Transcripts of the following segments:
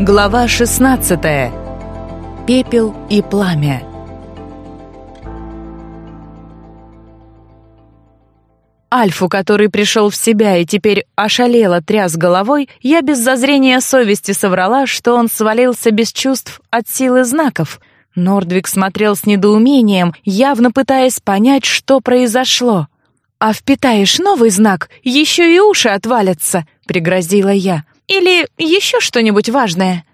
Глава 16. Пепел и пламя. Альфу, который пришел в себя и теперь ошалело тряс головой, я без зазрения совести соврала, что он свалился без чувств от силы знаков. Нордвик смотрел с недоумением, явно пытаясь понять, что произошло. «А впитаешь новый знак, еще и уши отвалятся», — пригрозила я. Или еще что-нибудь важное?»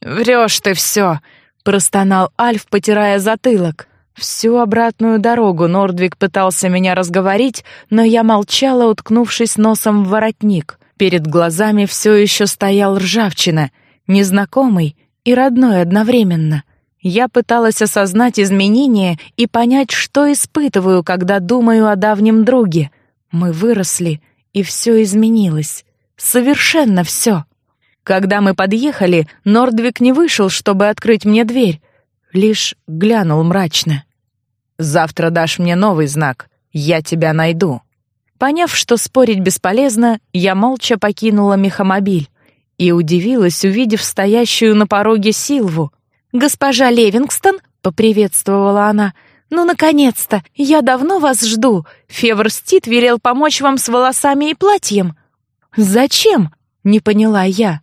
«Врешь ты все!» — простонал Альф, потирая затылок. Всю обратную дорогу Нордвик пытался меня разговорить, но я молчала, уткнувшись носом в воротник. Перед глазами все еще стоял ржавчина, незнакомый и родной одновременно. Я пыталась осознать изменения и понять, что испытываю, когда думаю о давнем друге. Мы выросли, и все изменилось. Совершенно все. Когда мы подъехали, Нордвик не вышел, чтобы открыть мне дверь, лишь глянул мрачно. «Завтра дашь мне новый знак. Я тебя найду». Поняв, что спорить бесполезно, я молча покинула мехомобиль и удивилась, увидев стоящую на пороге Силву. «Госпожа Левингстон?» — поприветствовала она. «Ну, наконец-то! Я давно вас жду. Февр Стит велел помочь вам с волосами и платьем». «Зачем?» — не поняла я.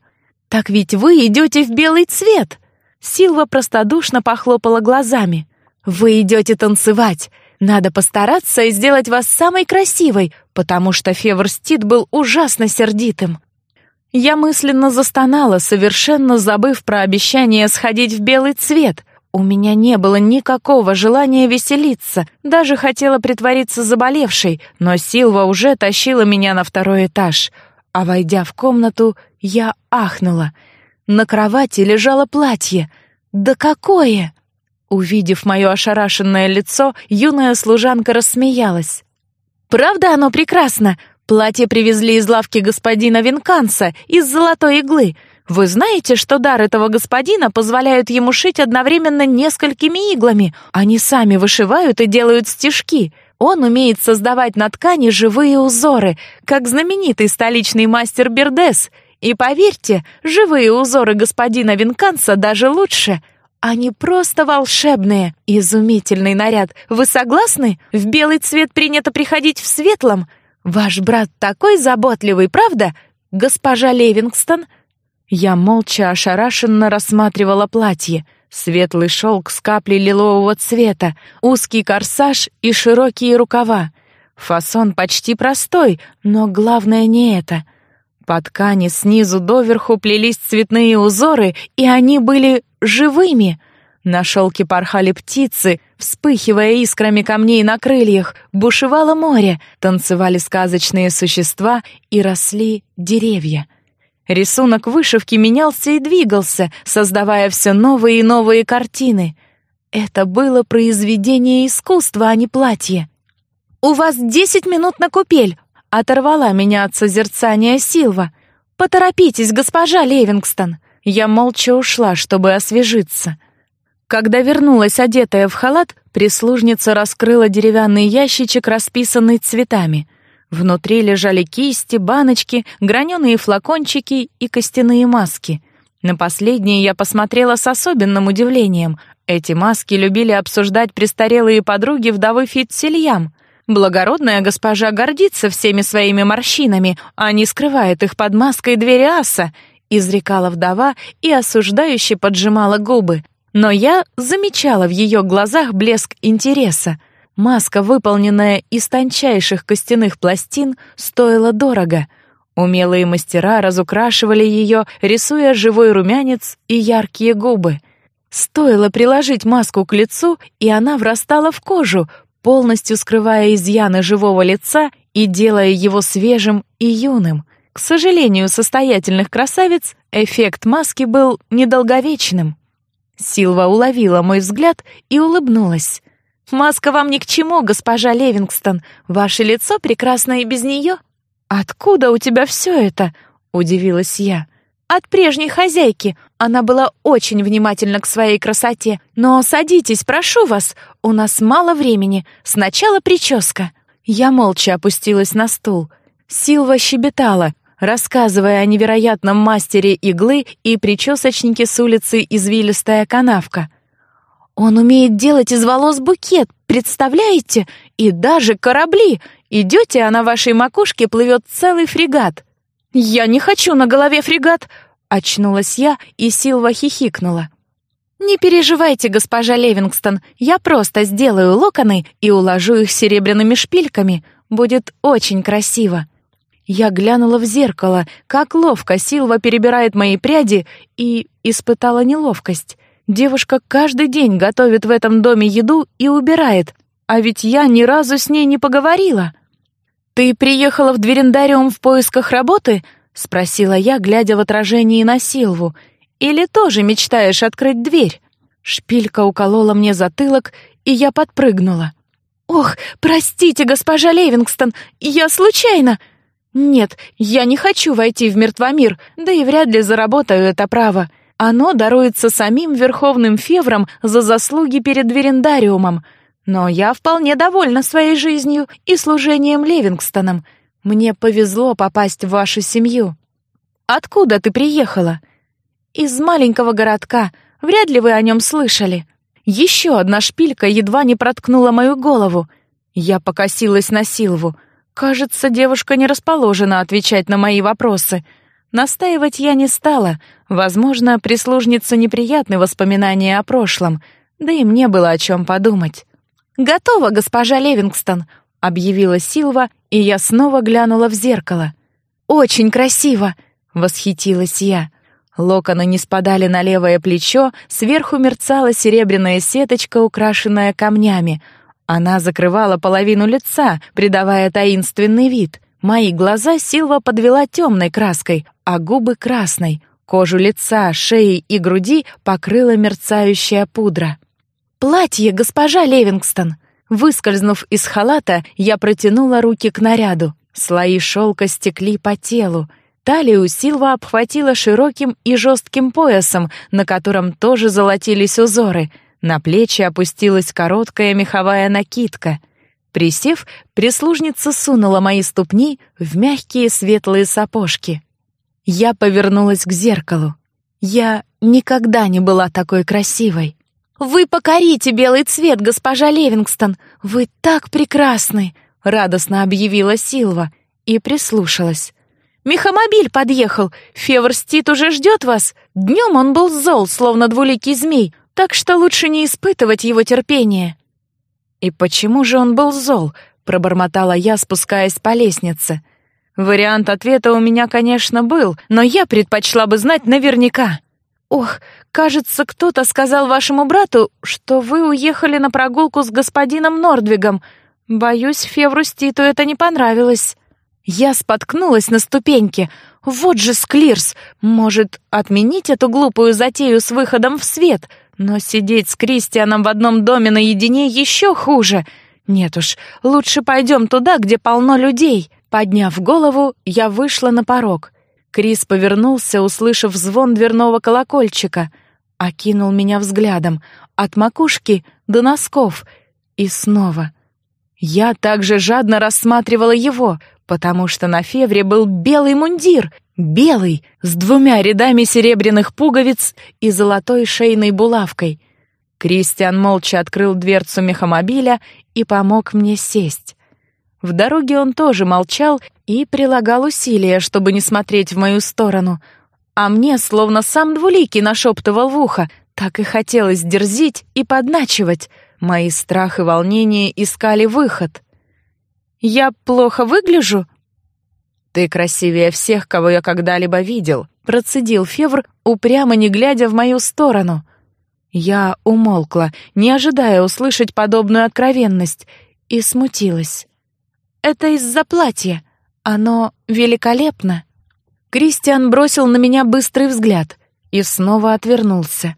«Так ведь вы идете в белый цвет!» Силва простодушно похлопала глазами. «Вы идете танцевать. Надо постараться и сделать вас самой красивой, потому что Феверстит был ужасно сердитым». Я мысленно застонала, совершенно забыв про обещание сходить в белый цвет. У меня не было никакого желания веселиться, даже хотела притвориться заболевшей, но Силва уже тащила меня на второй этаж — а войдя в комнату, я ахнула. На кровати лежало платье. Да какое! Увидев мое ошарашенное лицо, юная служанка рассмеялась. «Правда оно прекрасно? Платье привезли из лавки господина Винканса из золотой иглы. Вы знаете, что дар этого господина позволяет ему шить одновременно несколькими иглами? Они сами вышивают и делают стежки. Он умеет создавать на ткани живые узоры, как знаменитый столичный мастер Бердес. И поверьте, живые узоры господина Винканса даже лучше. Они просто волшебные. Изумительный наряд. Вы согласны? В белый цвет принято приходить в светлом. Ваш брат такой заботливый, правда? Госпожа Левингстон? Я молча ошарашенно рассматривала платье — Светлый шелк с каплей лилового цвета, узкий корсаж и широкие рукава. Фасон почти простой, но главное не это. По ткани снизу доверху плелись цветные узоры, и они были живыми. На шелке порхали птицы, вспыхивая искрами камней на крыльях, бушевало море, танцевали сказочные существа и росли деревья — Рисунок вышивки менялся и двигался, создавая все новые и новые картины. Это было произведение искусства, а не платье. «У вас десять минут на купель!» — оторвала меня от созерцания Силва. «Поторопитесь, госпожа Левингстон!» Я молча ушла, чтобы освежиться. Когда вернулась одетая в халат, прислужница раскрыла деревянный ящичек, расписанный цветами — Внутри лежали кисти, баночки, граненые флакончики и костяные маски. На последние я посмотрела с особенным удивлением. Эти маски любили обсуждать престарелые подруги вдовы Фитцельям. Благородная госпожа гордится всеми своими морщинами, а не скрывает их под маской двери аса, изрекала вдова и осуждающе поджимала губы. Но я замечала в ее глазах блеск интереса. Маска, выполненная из тончайших костяных пластин, стоила дорого. Умелые мастера разукрашивали ее, рисуя живой румянец и яркие губы. Стоило приложить маску к лицу, и она врастала в кожу, полностью скрывая изъяны живого лица и делая его свежим и юным. К сожалению, состоятельных красавиц эффект маски был недолговечным. Силва уловила мой взгляд и улыбнулась. «Маска вам ни к чему, госпожа Левингстон. Ваше лицо прекрасно и без нее». «Откуда у тебя все это?» — удивилась я. «От прежней хозяйки. Она была очень внимательна к своей красоте. Но садитесь, прошу вас. У нас мало времени. Сначала прическа». Я молча опустилась на стул. Силва щебетала. рассказывая о невероятном мастере иглы и причесочнике с улицы Извилистая канавка. «Он умеет делать из волос букет, представляете? И даже корабли! Идете, а на вашей макушке плывет целый фрегат!» «Я не хочу на голове фрегат!» — очнулась я, и Силва хихикнула. «Не переживайте, госпожа Левингстон, я просто сделаю локоны и уложу их серебряными шпильками. Будет очень красиво». Я глянула в зеркало, как ловко Силва перебирает мои пряди, и испытала неловкость. Девушка каждый день готовит в этом доме еду и убирает, а ведь я ни разу с ней не поговорила. «Ты приехала в Дверендариум в поисках работы?» — спросила я, глядя в отражение на Силву — или тоже мечтаешь открыть дверь?» Шпилька уколола мне затылок, и я подпрыгнула. «Ох, простите, госпожа Левингстон, я случайно...» «Нет, я не хочу войти в мертвомир, да и вряд ли заработаю это право. Оно даруется самим Верховным Февром за заслуги перед Верендариумом. Но я вполне довольна своей жизнью и служением Левингстоном. Мне повезло попасть в вашу семью». «Откуда ты приехала?» из маленького городка. Вряд ли вы о нем слышали. Еще одна шпилька едва не проткнула мою голову. Я покосилась на Силву. Кажется, девушка не расположена отвечать на мои вопросы. Настаивать я не стала. Возможно, прислужница неприятны воспоминания о прошлом, да и мне было о чем подумать. «Готово, госпожа Левингстон», — объявила Силва, и я снова глянула в зеркало. «Очень красиво!» — восхитилась я. Локоны не спадали на левое плечо, сверху мерцала серебряная сеточка, украшенная камнями. Она закрывала половину лица, придавая таинственный вид. Мои глаза Силва подвела темной краской, а губы — красной. Кожу лица, шеи и груди покрыла мерцающая пудра. «Платье, госпожа Левингстон!» Выскользнув из халата, я протянула руки к наряду. Слои шелка стекли по телу. Талию Силва обхватила широким и жестким поясом, на котором тоже золотились узоры. На плечи опустилась короткая меховая накидка. Присев, прислужница сунула мои ступни в мягкие светлые сапожки. Я повернулась к зеркалу. Я никогда не была такой красивой. «Вы покорите белый цвет, госпожа Левингстон! Вы так прекрасны!» — радостно объявила Силва и прислушалась. Мехомобиль подъехал. Февр Стит уже ждет вас. Днем он был зол, словно двуликий змей, так что лучше не испытывать его терпение». «И почему же он был зол?» — пробормотала я, спускаясь по лестнице. Вариант ответа у меня, конечно, был, но я предпочла бы знать наверняка. «Ох, кажется, кто-то сказал вашему брату, что вы уехали на прогулку с господином Нордвигом. Боюсь, Февру Ститу это не понравилось». Я споткнулась на ступеньке. Вот же Склирс! Может, отменить эту глупую затею с выходом в свет? Но сидеть с Кристианом в одном доме наедине еще хуже. Нет уж, лучше пойдем туда, где полно людей. Подняв голову, я вышла на порог. Крис повернулся, услышав звон дверного колокольчика. Окинул меня взглядом. От макушки до носков. И снова. Я также жадно рассматривала его — потому что на Февре был белый мундир, белый, с двумя рядами серебряных пуговиц и золотой шейной булавкой. Кристиан молча открыл дверцу мехомобиля и помог мне сесть. В дороге он тоже молчал и прилагал усилия, чтобы не смотреть в мою сторону. А мне словно сам двуликий нашептывал в ухо, так и хотелось дерзить и подначивать. Мои страх и волнение искали выход — я плохо выгляжу?» «Ты красивее всех, кого я когда-либо видел», — процедил Февр, упрямо не глядя в мою сторону. Я умолкла, не ожидая услышать подобную откровенность, и смутилась. «Это из-за платья. Оно великолепно». Кристиан бросил на меня быстрый взгляд и снова отвернулся.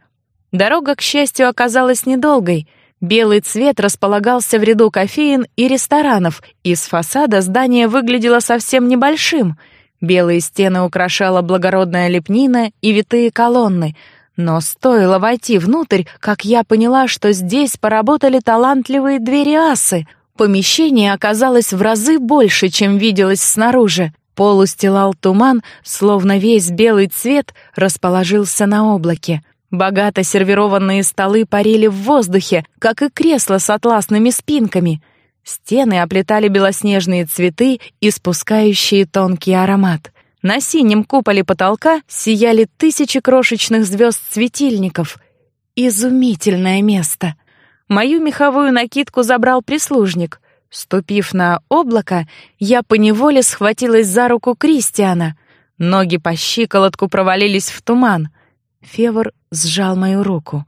Дорога, к счастью, оказалась недолгой — Белый цвет располагался в ряду кофеин и ресторанов, и с фасада здание выглядело совсем небольшим. Белые стены украшала благородная лепнина и витые колонны. Но стоило войти внутрь, как я поняла, что здесь поработали талантливые двери асы. Помещение оказалось в разы больше, чем виделось снаружи. Пол устилал туман, словно весь белый цвет расположился на облаке. Богато сервированные столы парили в воздухе, как и кресла с атласными спинками. Стены оплетали белоснежные цветы, испускающие тонкий аромат. На синем куполе потолка сияли тысячи крошечных звезд-светильников. Изумительное место. Мою меховую накидку забрал прислужник. Ступив на облако, я поневоле схватилась за руку Кристиана. Ноги по щиколотку провалились в туман. Февр сжал мою руку.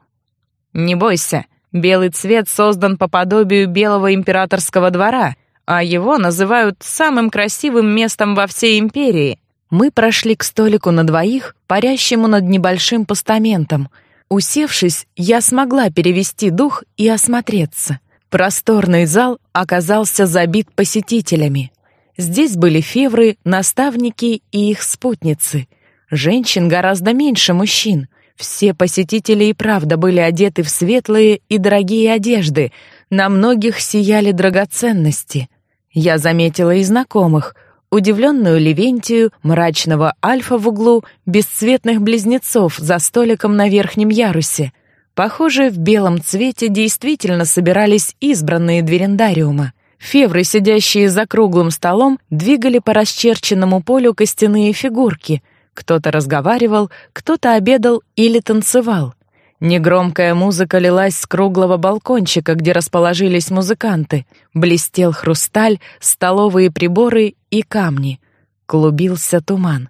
«Не бойся, белый цвет создан по подобию белого императорского двора, а его называют самым красивым местом во всей империи». Мы прошли к столику на двоих, парящему над небольшим постаментом. Усевшись, я смогла перевести дух и осмотреться — Просторный зал оказался забит посетителями. Здесь были февры, наставники и их спутницы. Женщин гораздо меньше мужчин. Все посетители и правда были одеты в светлые и дорогие одежды. На многих сияли драгоценности. Я заметила и знакомых — удивленную Левентию, мрачного Альфа в углу, бесцветных близнецов за столиком на верхнем ярусе. Похоже, в белом цвете действительно собирались избранные дверендариума. Февры, сидящие за круглым столом, двигали по расчерченному полю костяные фигурки. Кто-то разговаривал, кто-то обедал или танцевал. Негромкая музыка лилась с круглого балкончика, где расположились музыканты. Блестел хрусталь, столовые приборы и камни. Клубился туман.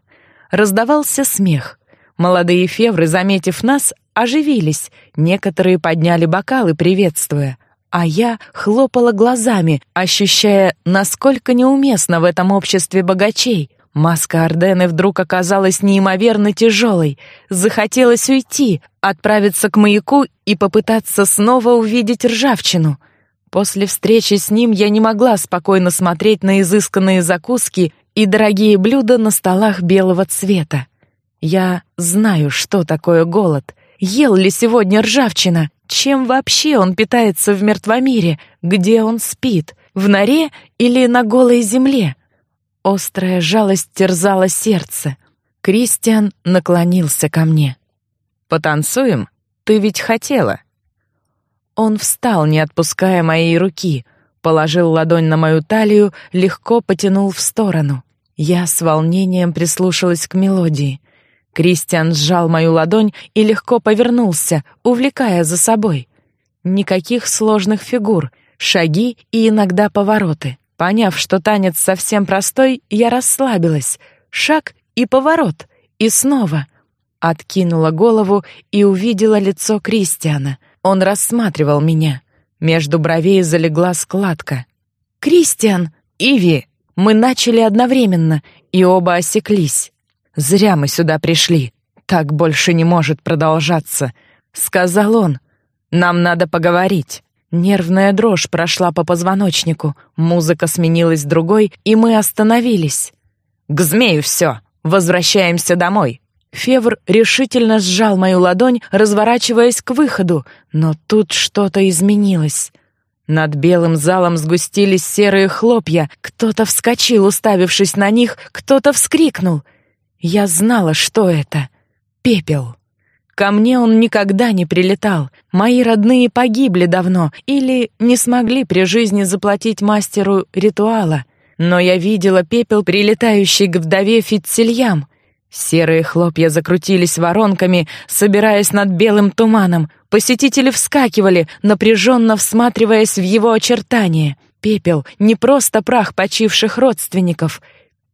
Раздавался смех. Молодые февры, заметив нас, оживились, некоторые подняли бокалы, приветствуя, а я хлопала глазами, ощущая, насколько неуместно в этом обществе богачей. Маска Ордены вдруг оказалась неимоверно тяжелой. Захотелось уйти, отправиться к маяку и попытаться снова увидеть ржавчину. После встречи с ним я не могла спокойно смотреть на изысканные закуски и дорогие блюда на столах белого цвета. Я знаю, что такое голод — Ел ли сегодня ржавчина? Чем вообще он питается в мертвомире? Где он спит? В норе или на голой земле? Острая жалость терзала сердце. Кристиан наклонился ко мне. «Потанцуем? Ты ведь хотела». Он встал, не отпуская моей руки, положил ладонь на мою талию, легко потянул в сторону. Я с волнением прислушалась к мелодии. Кристиан сжал мою ладонь и легко повернулся, увлекая за собой. Никаких сложных фигур, шаги и иногда повороты. Поняв, что танец совсем простой, я расслабилась. Шаг и поворот, и снова. Откинула голову и увидела лицо Кристиана. Он рассматривал меня. Между бровей залегла складка. «Кристиан! Иви!» Мы начали одновременно, и оба осеклись. Зря мы сюда пришли. Так больше не может продолжаться, сказал он. Нам надо поговорить. Нервная дрожь прошла по позвоночнику, музыка сменилась другой, и мы остановились. К змею все. Возвращаемся домой. Февр решительно сжал мою ладонь, разворачиваясь к выходу, но тут что-то изменилось. Над белым залом сгустились серые хлопья. Кто-то вскочил, уставившись на них, кто-то вскрикнул. Я знала, что это. Пепел. Ко мне он никогда не прилетал. Мои родные погибли давно или не смогли при жизни заплатить мастеру ритуала. Но я видела пепел, прилетающий к вдове Фитцельям. Серые хлопья закрутились воронками, собираясь над белым туманом. Посетители вскакивали, напряженно всматриваясь в его очертания. Пепел — не просто прах почивших родственников.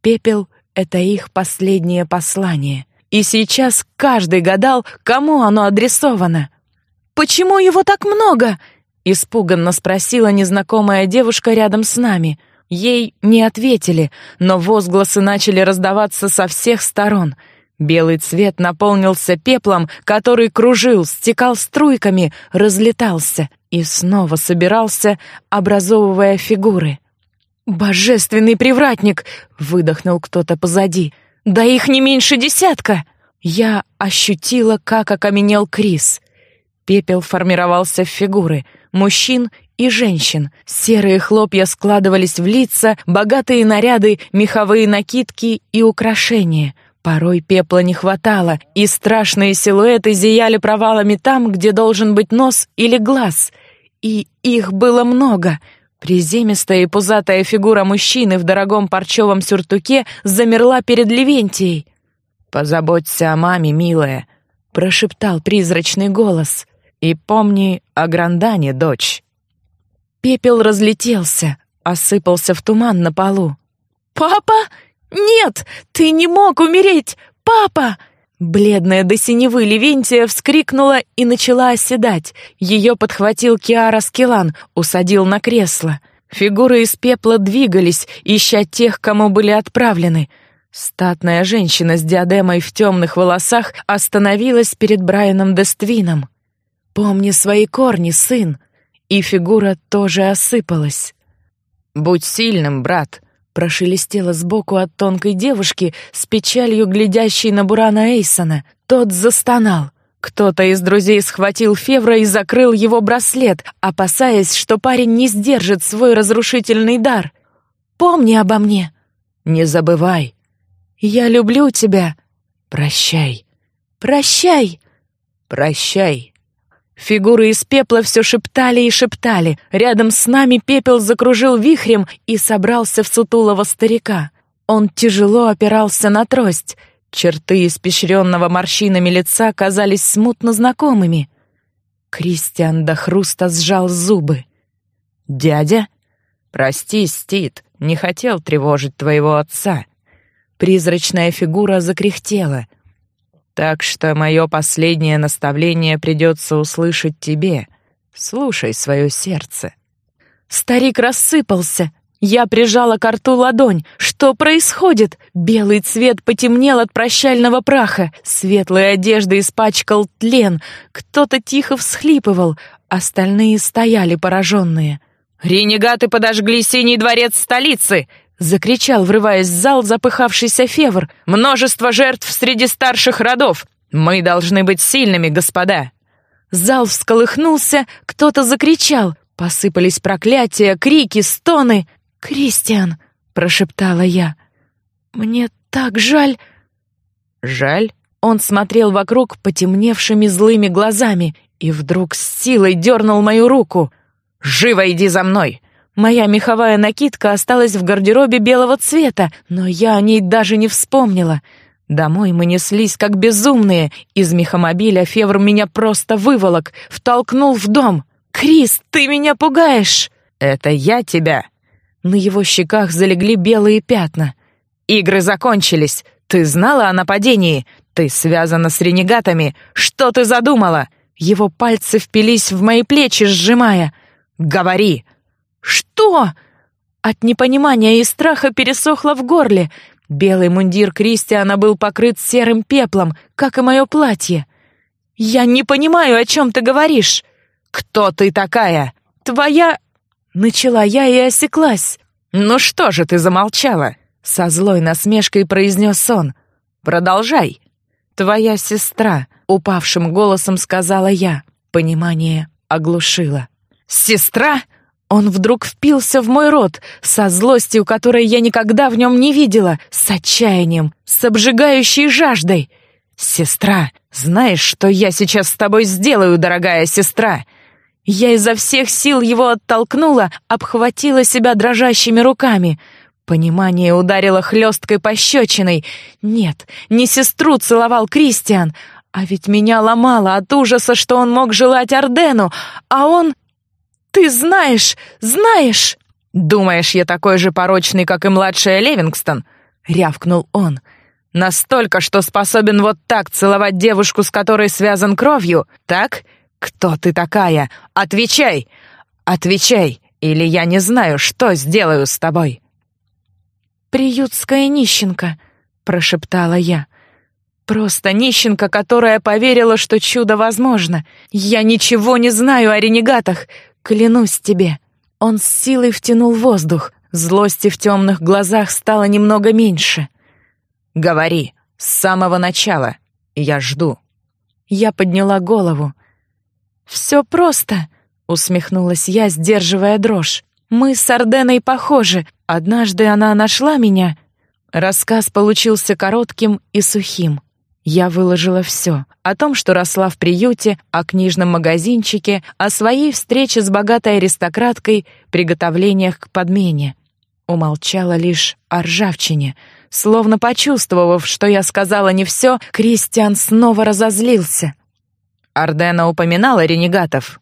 Пепел это их последнее послание. И сейчас каждый гадал, кому оно адресовано. «Почему его так много?» — испуганно спросила незнакомая девушка рядом с нами. Ей не ответили, но возгласы начали раздаваться со всех сторон. Белый цвет наполнился пеплом, который кружил, стекал струйками, разлетался и снова собирался, образовывая фигуры — «Божественный привратник!» — выдохнул кто-то позади. «Да их не меньше десятка!» Я ощутила, как окаменел Крис. Пепел формировался в фигуры. мужчин и женщин. Серые хлопья складывались в лица, богатые наряды, меховые накидки и украшения. Порой пепла не хватало, и страшные силуэты зияли провалами там, где должен быть нос или глаз. И их было много. Приземистая и пузатая фигура мужчины в дорогом парчевом сюртуке замерла перед Левентией. «Позаботься о маме, милая», — прошептал призрачный голос. «И помни о Грандане, дочь». Пепел разлетелся, осыпался в туман на полу. «Папа? Нет! Ты не мог умереть! Папа!» Бледная до синевы Левентия вскрикнула и начала оседать. Ее подхватил Киара Скилан, усадил на кресло. Фигуры из пепла двигались, ища тех, кому были отправлены. Статная женщина с диадемой в темных волосах остановилась перед Брайаном Дествином. «Помни свои корни, сын!» И фигура тоже осыпалась. «Будь сильным, брат!» Прошелестело сбоку от тонкой девушки с печалью глядящей на Бурана Эйсона. Тот застонал. Кто-то из друзей схватил Февра и закрыл его браслет, опасаясь, что парень не сдержит свой разрушительный дар. «Помни обо мне!» «Не забывай!» «Я люблю тебя!» «Прощай!» «Прощай!» «Прощай!» Фигуры из пепла все шептали и шептали. Рядом с нами пепел закружил вихрем и собрался в сутулого старика. Он тяжело опирался на трость. Черты испещренного морщинами лица казались смутно знакомыми. Кристиан до хруста сжал зубы. «Дядя?» «Прости, Стит, не хотел тревожить твоего отца». Призрачная фигура закряхтела — так что мое последнее наставление придется услышать тебе. Слушай свое сердце». Старик рассыпался. Я прижала к рту ладонь. Что происходит? Белый цвет потемнел от прощального праха. Светлые одежды испачкал тлен. Кто-то тихо всхлипывал. Остальные стояли пораженные. «Ренегаты подожгли Синий дворец столицы!» Закричал, врываясь в зал, запыхавшийся Февр. «Множество жертв среди старших родов! Мы должны быть сильными, господа!» Зал всколыхнулся, кто-то закричал. Посыпались проклятия, крики, стоны. «Кристиан!» — прошептала я. «Мне так жаль...» «Жаль?» Он смотрел вокруг потемневшими злыми глазами и вдруг с силой дернул мою руку. «Живо иди за мной! Моя меховая накидка осталась в гардеробе белого цвета, но я о ней даже не вспомнила. Домой мы неслись как безумные. Из мехомобиля Февр меня просто выволок, втолкнул в дом. «Крис, ты меня пугаешь!» «Это я тебя!» На его щеках залегли белые пятна. «Игры закончились. Ты знала о нападении? Ты связана с ренегатами. Что ты задумала?» Его пальцы впились в мои плечи, сжимая. «Говори!» «Что?» От непонимания и страха пересохло в горле. Белый мундир Кристиана был покрыт серым пеплом, как и мое платье. «Я не понимаю, о чем ты говоришь!» «Кто ты такая?» «Твоя...» Начала я и осеклась. «Ну что же ты замолчала?» Со злой насмешкой произнес он. «Продолжай». «Твоя сестра», — упавшим голосом сказала я. Понимание оглушило. «Сестра?» Он вдруг впился в мой рот, со злостью, которой я никогда в нем не видела, с отчаянием, с обжигающей жаждой. «Сестра, знаешь, что я сейчас с тобой сделаю, дорогая сестра?» Я изо всех сил его оттолкнула, обхватила себя дрожащими руками. Понимание ударило хлесткой пощечиной. Нет, не сестру целовал Кристиан, а ведь меня ломало от ужаса, что он мог желать Ордену, а он ты знаешь, знаешь!» «Думаешь, я такой же порочный, как и младшая Левингстон?» — рявкнул он. «Настолько, что способен вот так целовать девушку, с которой связан кровью? Так? Кто ты такая? Отвечай! Отвечай, или я не знаю, что сделаю с тобой!» «Приютская нищенка», — прошептала я. «Просто нищенка, которая поверила, что чудо возможно. Я ничего не знаю о ренегатах, Клянусь тебе!» Он с силой втянул воздух. Злости в темных глазах стало немного меньше. «Говори, с самого начала. Я жду». Я подняла голову. «Все просто», — усмехнулась я, сдерживая дрожь. Мы с Арденой похожи. Однажды она нашла меня. Рассказ получился коротким и сухим. Я выложила все. О том, что росла в приюте, о книжном магазинчике, о своей встрече с богатой аристократкой, приготовлениях к подмене. Умолчала лишь о ржавчине. Словно почувствовав, что я сказала не все, Кристиан снова разозлился. «Ардена упоминала ренегатов?»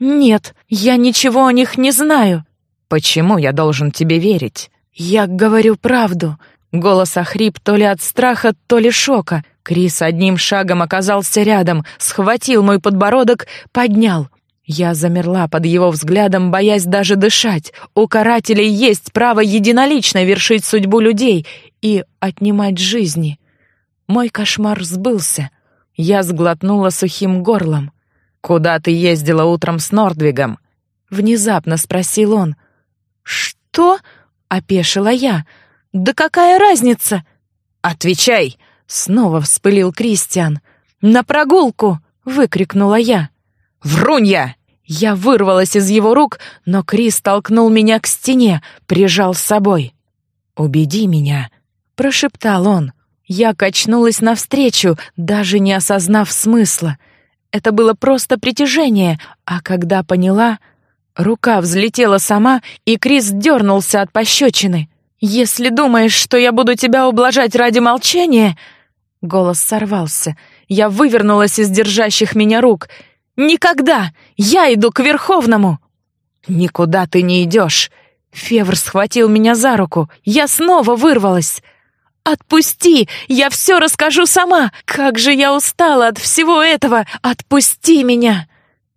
«Нет, я ничего о них не знаю». «Почему я должен тебе верить?» «Я говорю правду». Голос охрип то ли от страха, то ли шока. Крис одним шагом оказался рядом, схватил мой подбородок, поднял. Я замерла под его взглядом, боясь даже дышать. У карателей есть право единолично вершить судьбу людей и отнимать жизни. Мой кошмар сбылся. Я сглотнула сухим горлом. «Куда ты ездила утром с Нордвигом?» Внезапно спросил он. «Что?» — опешила я. «Да какая разница?» «Отвечай!» Снова вспылил Кристиан. «На прогулку!» — выкрикнула я. «Врунья!» Я вырвалась из его рук, но Крис толкнул меня к стене, прижал с собой. «Убеди меня», — прошептал он. Я качнулась навстречу, даже не осознав смысла. Это было просто притяжение, а когда поняла, рука взлетела сама, и Крис дернулся от пощечины. «Если думаешь, что я буду тебя ублажать ради молчания...» Голос сорвался. Я вывернулась из держащих меня рук. «Никогда! Я иду к Верховному!» «Никуда ты не идешь!» Февр схватил меня за руку. Я снова вырвалась. «Отпусти! Я все расскажу сама! Как же я устала от всего этого! Отпусти меня!»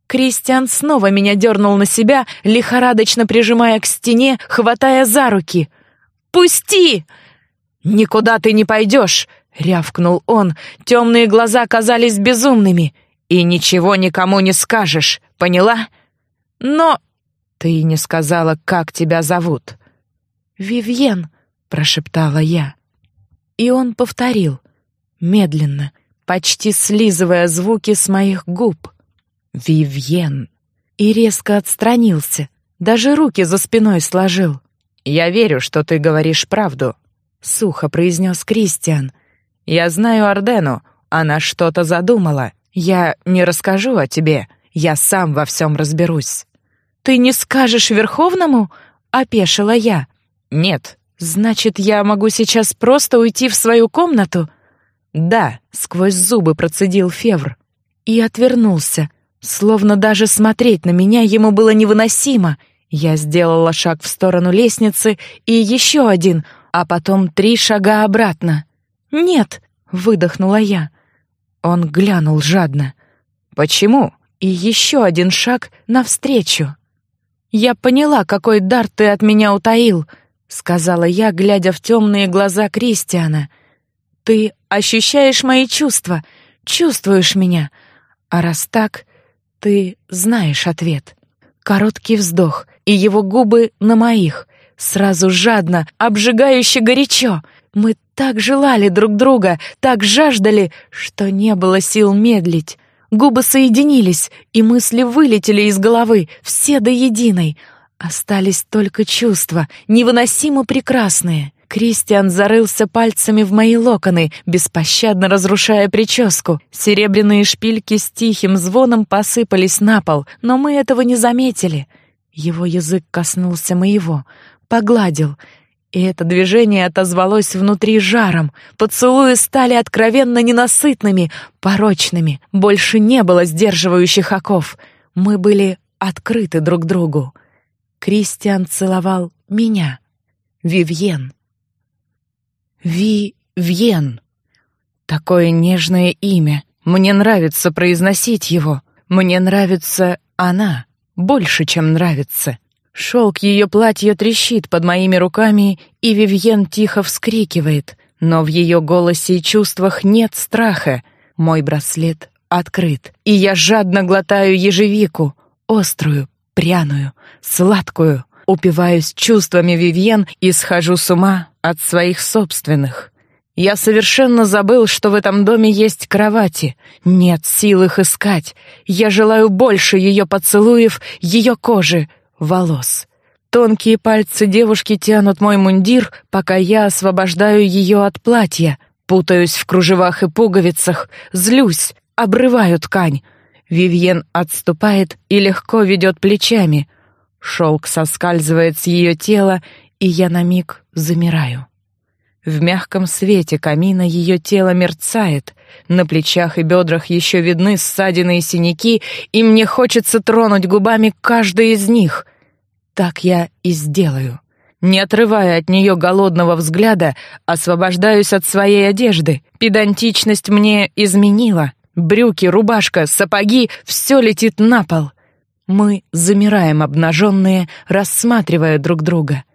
Кристиан снова меня дернул на себя, лихорадочно прижимая к стене, хватая за руки. «Пусти!» «Никуда ты не пойдешь!» — рявкнул он. Темные глаза казались безумными. «И ничего никому не скажешь, поняла?» «Но...» «Ты не сказала, как тебя зовут?» «Вивьен», — прошептала я. И он повторил, медленно, почти слизывая звуки с моих губ. «Вивьен». И резко отстранился, даже руки за спиной сложил. «Я верю, что ты говоришь правду», — сухо произнес Кристиан. Я знаю Ардену, она что-то задумала. Я не расскажу о тебе, я сам во всем разберусь». «Ты не скажешь Верховному?» — опешила я. «Нет». «Значит, я могу сейчас просто уйти в свою комнату?» «Да», — сквозь зубы процедил Февр. И отвернулся, словно даже смотреть на меня ему было невыносимо. Я сделала шаг в сторону лестницы и еще один, а потом три шага обратно. «Нет!» — выдохнула я. Он глянул жадно. «Почему?» И еще один шаг навстречу. «Я поняла, какой дар ты от меня утаил», — сказала я, глядя в темные глаза Кристиана. «Ты ощущаешь мои чувства, чувствуешь меня. А раз так, ты знаешь ответ». Короткий вздох, и его губы на моих. Сразу жадно, обжигающе горячо. Мы так желали друг друга, так жаждали, что не было сил медлить. Губы соединились, и мысли вылетели из головы, все до единой. Остались только чувства, невыносимо прекрасные. Кристиан зарылся пальцами в мои локоны, беспощадно разрушая прическу. Серебряные шпильки с тихим звоном посыпались на пол, но мы этого не заметили. Его язык коснулся моего, погладил — и это движение отозвалось внутри жаром. Поцелуи стали откровенно ненасытными, порочными. Больше не было сдерживающих оков. Мы были открыты друг другу. Кристиан целовал меня. Вивьен. Вивьен. Такое нежное имя. Мне нравится произносить его. Мне нравится она. Больше, чем нравится. Шелк ее платья трещит под моими руками, и Вивьен тихо вскрикивает, но в ее голосе и чувствах нет страха. Мой браслет открыт, и я жадно глотаю ежевику, острую, пряную, сладкую, упиваюсь чувствами Вивьен и схожу с ума от своих собственных. Я совершенно забыл, что в этом доме есть кровати. Нет сил их искать. Я желаю больше ее поцелуев, ее кожи, волос. Тонкие пальцы девушки тянут мой мундир, пока я освобождаю ее от платья. Путаюсь в кружевах и пуговицах, злюсь, обрываю ткань. Вивьен отступает и легко ведет плечами. Шелк соскальзывает с ее тела, и я на миг замираю. В мягком свете камина ее тело мерцает, на плечах и бедрах еще видны ссадины и синяки, и мне хочется тронуть губами каждый из них. Так я и сделаю. Не отрывая от нее голодного взгляда, освобождаюсь от своей одежды. Педантичность мне изменила. Брюки, рубашка, сапоги — все летит на пол. Мы замираем обнаженные, рассматривая друг друга —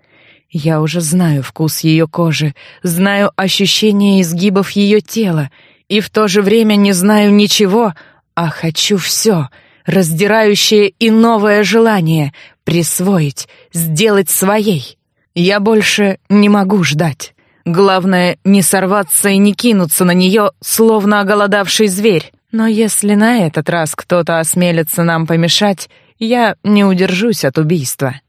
я уже знаю вкус ее кожи, знаю ощущение изгибов ее тела, и в то же время не знаю ничего, а хочу все, раздирающее и новое желание присвоить, сделать своей. Я больше не могу ждать. Главное, не сорваться и не кинуться на нее, словно оголодавший зверь. Но если на этот раз кто-то осмелится нам помешать, я не удержусь от убийства.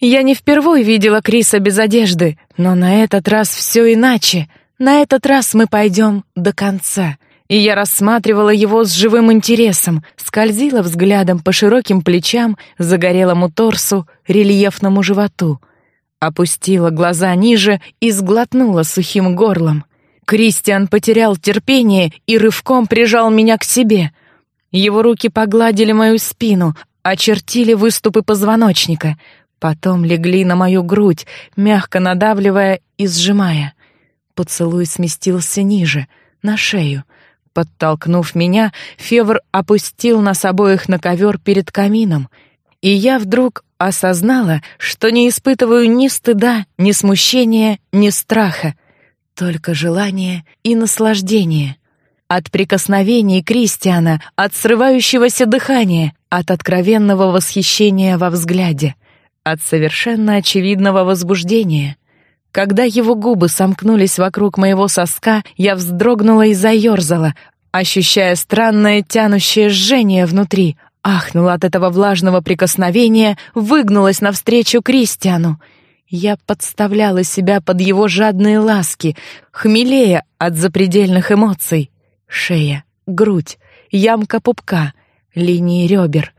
Я не впервые видела Криса без одежды, но на этот раз все иначе. На этот раз мы пойдем до конца. И я рассматривала его с живым интересом, скользила взглядом по широким плечам, загорелому торсу, рельефному животу. Опустила глаза ниже и сглотнула сухим горлом. Кристиан потерял терпение и рывком прижал меня к себе. Его руки погладили мою спину, очертили выступы позвоночника — Потом легли на мою грудь, мягко надавливая и сжимая. Поцелуй сместился ниже, на шею. Подтолкнув меня, Февр опустил нас обоих на ковер перед камином, и я вдруг осознала, что не испытываю ни стыда, ни смущения, ни страха, только желание и наслаждение. От прикосновений Кристиана, от срывающегося дыхания, от откровенного восхищения во взгляде — от совершенно очевидного возбуждения. Когда его губы сомкнулись вокруг моего соска, я вздрогнула и заерзала, ощущая странное тянущее жжение внутри, ахнула от этого влажного прикосновения, выгнулась навстречу Кристиану. Я подставляла себя под его жадные ласки, хмелея от запредельных эмоций. Шея, грудь, ямка пупка, линии ребер,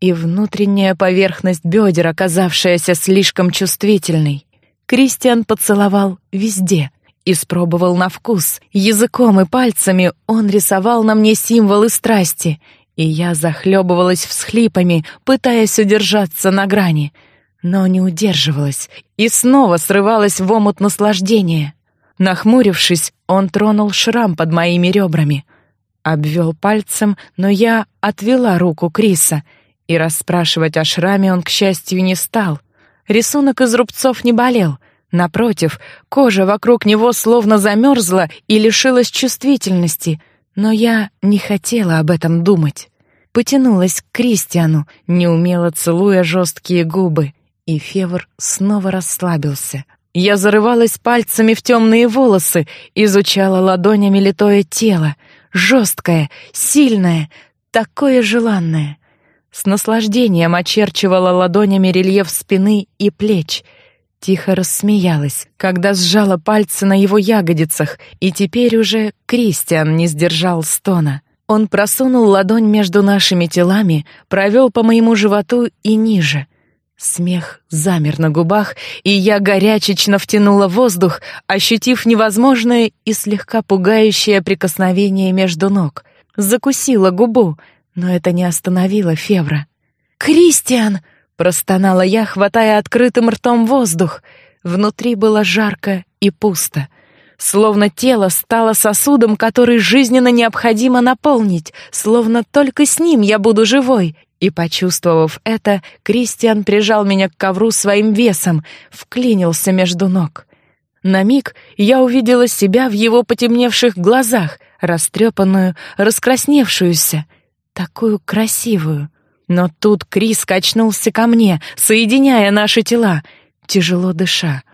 и внутренняя поверхность бедер, оказавшаяся слишком чувствительной. Кристиан поцеловал везде, испробовал на вкус. Языком и пальцами он рисовал на мне символы страсти, и я захлебывалась всхлипами, пытаясь удержаться на грани, но не удерживалась и снова срывалась в омут наслаждения. Нахмурившись, он тронул шрам под моими ребрами. Обвел пальцем, но я отвела руку Криса — и расспрашивать о шраме он, к счастью, не стал. Рисунок из рубцов не болел. Напротив, кожа вокруг него словно замерзла и лишилась чувствительности. Но я не хотела об этом думать. Потянулась к Кристиану, неумело целуя жесткие губы. И Февр снова расслабился. Я зарывалась пальцами в темные волосы, изучала ладонями литое тело. Жесткое, сильное, такое желанное — с наслаждением очерчивала ладонями рельеф спины и плеч. Тихо рассмеялась, когда сжала пальцы на его ягодицах, и теперь уже Кристиан не сдержал стона. Он просунул ладонь между нашими телами, провел по моему животу и ниже. Смех замер на губах, и я горячечно втянула воздух, ощутив невозможное и слегка пугающее прикосновение между ног. Закусила губу — но это не остановило Февра. «Кристиан!» — простонала я, хватая открытым ртом воздух. Внутри было жарко и пусто. Словно тело стало сосудом, который жизненно необходимо наполнить, словно только с ним я буду живой. И, почувствовав это, Кристиан прижал меня к ковру своим весом, вклинился между ног. На миг я увидела себя в его потемневших глазах, растрепанную, раскрасневшуюся — такую красивую. Но тут Крис качнулся ко мне, соединяя наши тела, тяжело дыша,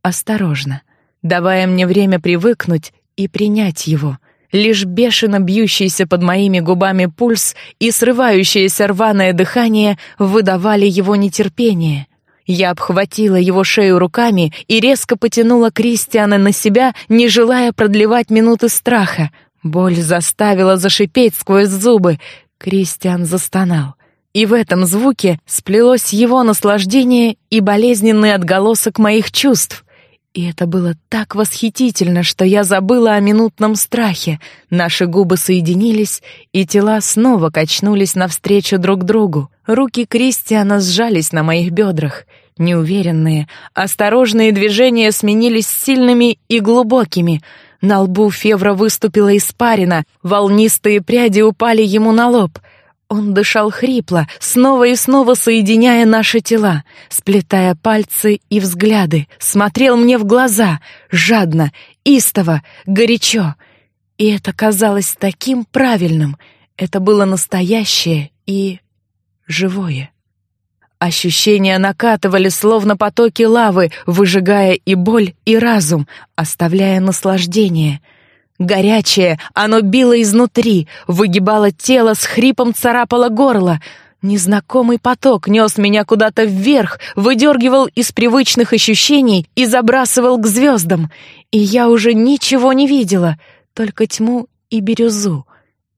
осторожно. давая мне время привыкнуть и принять его. Лишь бешено бьющийся под моими губами пульс и срывающееся рваное дыхание выдавали его нетерпение. Я обхватила его шею руками и резко потянула Кристиана на себя, не желая продлевать минуты страха. Боль заставила зашипеть сквозь зубы. Кристиан застонал. И в этом звуке сплелось его наслаждение и болезненный отголосок моих чувств. И это было так восхитительно, что я забыла о минутном страхе. Наши губы соединились, и тела снова качнулись навстречу друг другу. Руки Кристиана сжались на моих бедрах. Неуверенные, осторожные движения сменились сильными и глубокими. На лбу Февра выступила испарина, волнистые пряди упали ему на лоб — он дышал хрипло, снова и снова соединяя наши тела, сплетая пальцы и взгляды, смотрел мне в глаза, жадно, истово, горячо. И это казалось таким правильным. Это было настоящее и живое. Ощущения накатывали, словно потоки лавы, выжигая и боль, и разум, оставляя наслаждение — Горячее, оно било изнутри, выгибало тело, с хрипом царапало горло. Незнакомый поток нес меня куда-то вверх, выдергивал из привычных ощущений и забрасывал к звездам. И я уже ничего не видела, только тьму и бирюзу,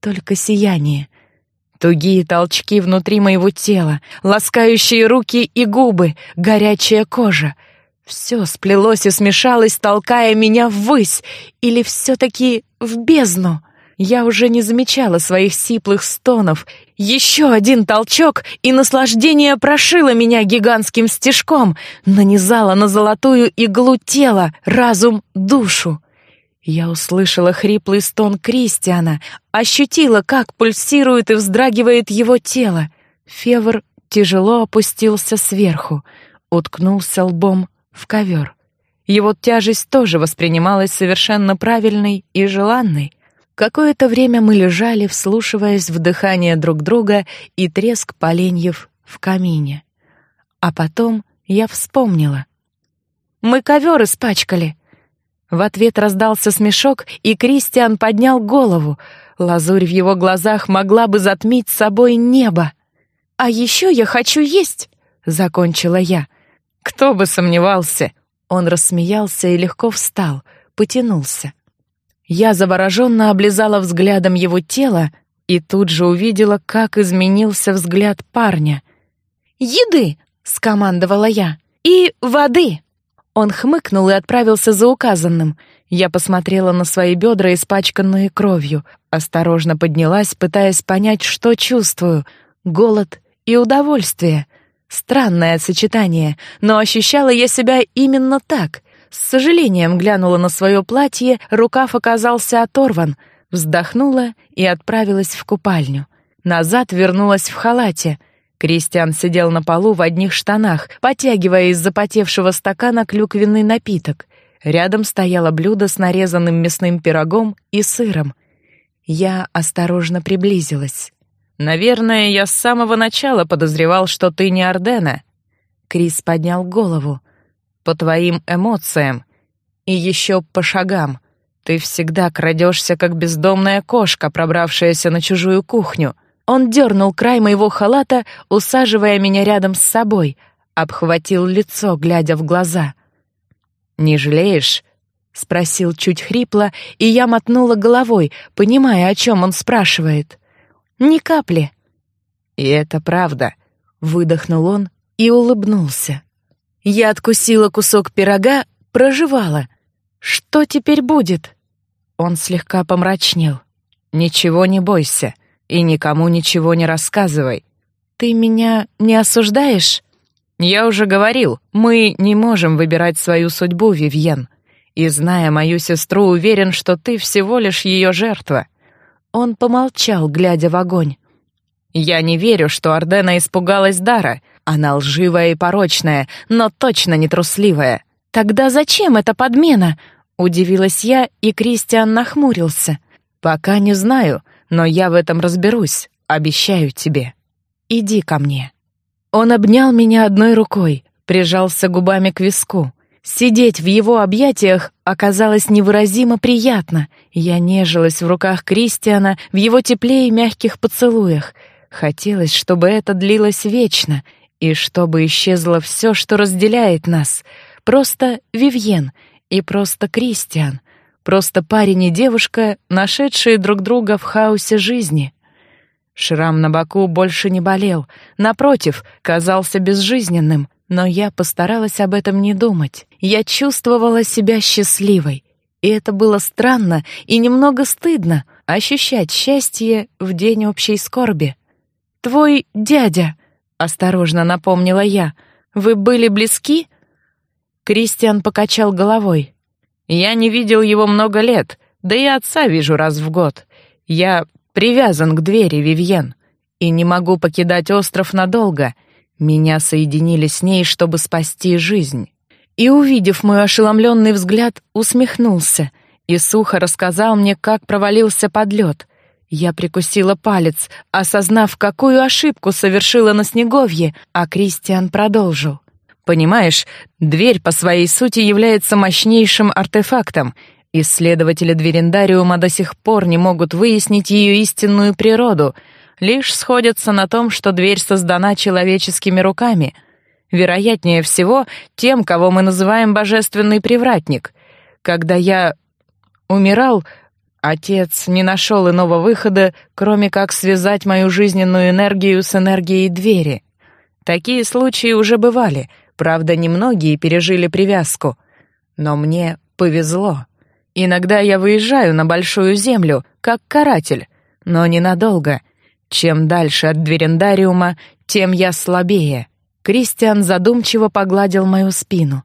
только сияние. Тугие толчки внутри моего тела, ласкающие руки и губы, горячая кожа — все сплелось и смешалось, толкая меня ввысь, или все-таки в бездну. Я уже не замечала своих сиплых стонов. Еще один толчок, и наслаждение прошило меня гигантским стежком, нанизало на золотую иглу тела, разум, душу. Я услышала хриплый стон Кристиана, ощутила, как пульсирует и вздрагивает его тело. Февр тяжело опустился сверху, уткнулся лбом в ковер. Его тяжесть тоже воспринималась совершенно правильной и желанной. Какое-то время мы лежали, вслушиваясь в дыхание друг друга и треск поленьев в камине. А потом я вспомнила. «Мы ковер испачкали!» В ответ раздался смешок, и Кристиан поднял голову. Лазурь в его глазах могла бы затмить собой небо. «А еще я хочу есть!» — закончила я. Кто бы сомневался. Он рассмеялся и легко встал, потянулся. Я завороженно облизала взглядом его тело и тут же увидела, как изменился взгляд парня. «Еды!» — скомандовала я. «И воды!» Он хмыкнул и отправился за указанным. Я посмотрела на свои бедра, испачканные кровью, осторожно поднялась, пытаясь понять, что чувствую — голод и удовольствие. Странное сочетание, но ощущала я себя именно так. С сожалением глянула на свое платье, рукав оказался оторван, вздохнула и отправилась в купальню. Назад вернулась в халате. Кристиан сидел на полу в одних штанах, потягивая из запотевшего стакана клюквенный напиток. Рядом стояло блюдо с нарезанным мясным пирогом и сыром. Я осторожно приблизилась. Наверное, я с самого начала подозревал, что ты не Ордена. Крис поднял голову. По твоим эмоциям и еще по шагам. Ты всегда крадешься, как бездомная кошка, пробравшаяся на чужую кухню. Он дернул край моего халата, усаживая меня рядом с собой, обхватил лицо, глядя в глаза. «Не жалеешь?» — спросил чуть хрипло, и я мотнула головой, понимая, о чем он спрашивает. Ни капли. И это правда, выдохнул он и улыбнулся. Я откусила кусок пирога, прожевала. Что теперь будет? Он слегка помрачнел. Ничего не бойся и никому ничего не рассказывай. Ты меня не осуждаешь? Я уже говорил, мы не можем выбирать свою судьбу, Вивьен. И зная мою сестру, уверен, что ты всего лишь ее жертва. Он помолчал, глядя в огонь. «Я не верю, что Ардена испугалась Дара. Она лживая и порочная, но точно не трусливая. Тогда зачем эта подмена?» Удивилась я, и Кристиан нахмурился. «Пока не знаю, но я в этом разберусь, обещаю тебе. Иди ко мне». Он обнял меня одной рукой, прижался губами к виску. Сидеть в его объятиях оказалось невыразимо приятно. Я нежилась в руках Кристиана в его тепле и мягких поцелуях. Хотелось, чтобы это длилось вечно, и чтобы исчезло все, что разделяет нас. Просто Вивьен и просто Кристиан. Просто парень и девушка, нашедшие друг друга в хаосе жизни. Шрам на боку больше не болел, напротив, казался безжизненным, но я постаралась об этом не думать. Я чувствовала себя счастливой, и это было странно и немного стыдно ощущать счастье в день общей скорби. Твой дядя, осторожно напомнила я. Вы были близки? Кристиан покачал головой. Я не видел его много лет, да и отца вижу раз в год. Я привязан к двери, Вивьен, и не могу покидать остров надолго. Меня соединили с ней, чтобы спасти жизнь». И, увидев мой ошеломленный взгляд, усмехнулся и сухо рассказал мне, как провалился под лед. Я прикусила палец, осознав, какую ошибку совершила на Снеговье, а Кристиан продолжил. «Понимаешь, дверь по своей сути является мощнейшим артефактом, Исследователи Дверендариума до сих пор не могут выяснить ее истинную природу, лишь сходятся на том, что дверь создана человеческими руками. Вероятнее всего, тем, кого мы называем божественный привратник. Когда я умирал, отец не нашел иного выхода, кроме как связать мою жизненную энергию с энергией двери. Такие случаи уже бывали, правда, немногие пережили привязку. Но мне повезло. Иногда я выезжаю на большую землю, как каратель, но ненадолго. Чем дальше от дверендариума, тем я слабее. Кристиан задумчиво погладил мою спину,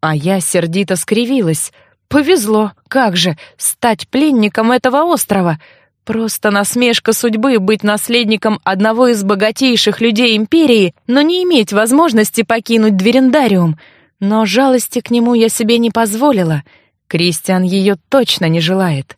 а я сердито скривилась. Повезло, как же, стать пленником этого острова. Просто насмешка судьбы быть наследником одного из богатейших людей империи, но не иметь возможности покинуть дверендариум. Но жалости к нему я себе не позволила — Кристиан ее точно не желает.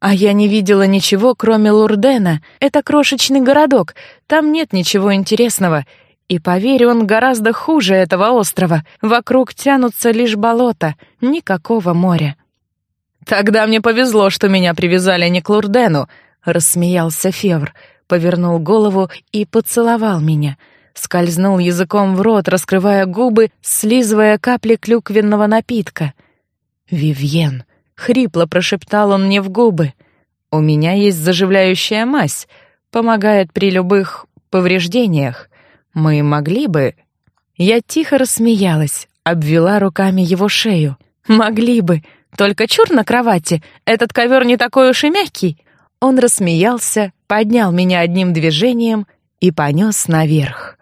А я не видела ничего, кроме Лурдена. Это крошечный городок, там нет ничего интересного. И поверь, он гораздо хуже этого острова. Вокруг тянутся лишь болота, никакого моря. Тогда мне повезло, что меня привязали не к Лурдену, рассмеялся Февр, повернул голову и поцеловал меня. Скользнул языком в рот, раскрывая губы, слизывая капли клюквенного напитка — «Вивьен!» — хрипло прошептал он мне в губы. «У меня есть заживляющая мазь, помогает при любых повреждениях. Мы могли бы...» Я тихо рассмеялась, обвела руками его шею. «Могли бы, только чур на кровати, этот ковер не такой уж и мягкий». Он рассмеялся, поднял меня одним движением и понес наверх.